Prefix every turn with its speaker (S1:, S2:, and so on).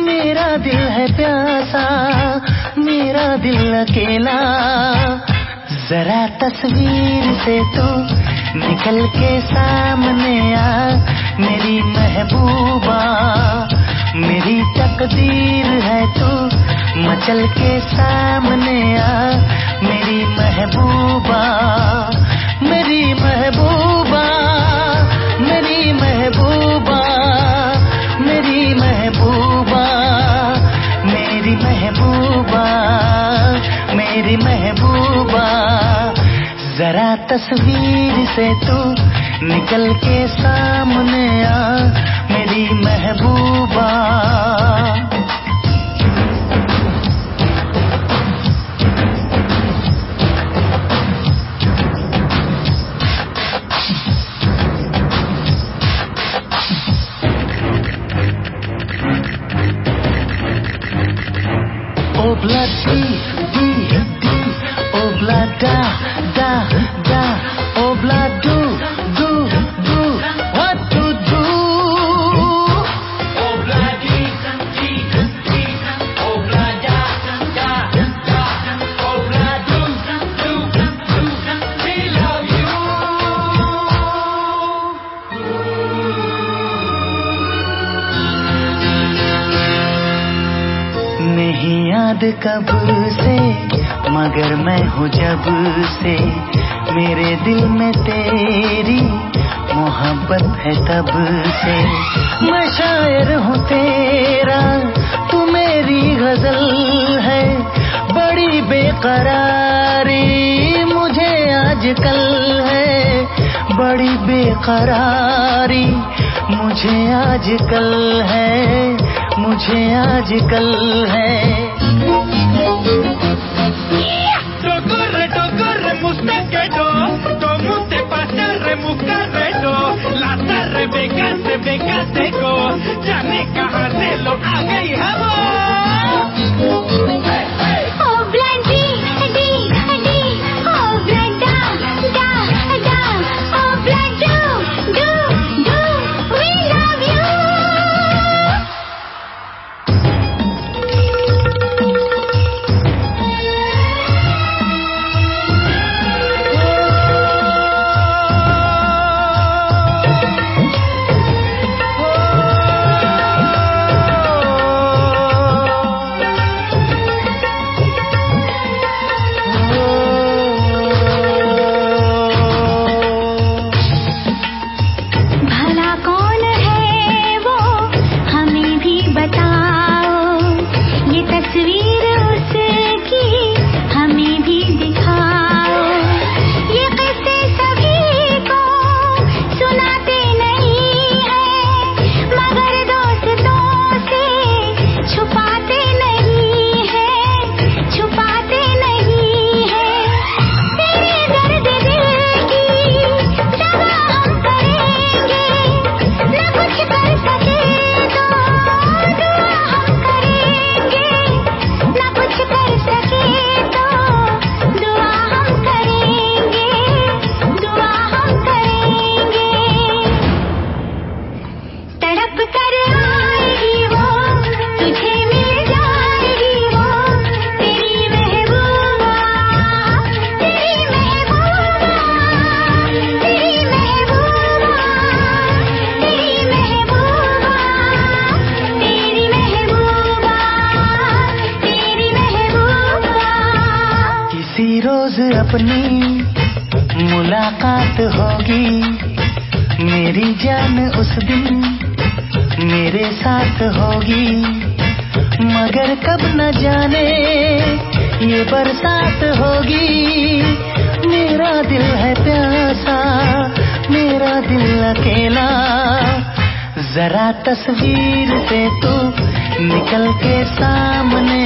S1: मेरा दिल है प्यासा, मेरा दिल अकेला। जरा तस्वीर से तू निकल के सामने आ, मेरी महबूबा। मेरी तकदीर है तू मचल के सामने आ, मेरी महबूबा। मेरी तस्वीर से तू निकल के सामने आ मेरी महबूबा। Obla di, याद कब से, मगर मैं हूँ जब से। मेरे दिल में तेरी मोहब्बत है तब से। मैं शायर हूँ तेरा, तू मेरी गज़ल है। बड़ी बेकरारी मुझे आजकल है। बड़ी बेकरारी मुझे आजकल है, मुझे आजकल है। अपनी मुलाकात होगी। मेरी जान उस दिन मेरे साथ होगी। मगर कब न जाने ये बरसात होगी। मेरा दिल है प्यासा, मेरा दिल अकेला। जरा तस्वीर से तू निकल के सामने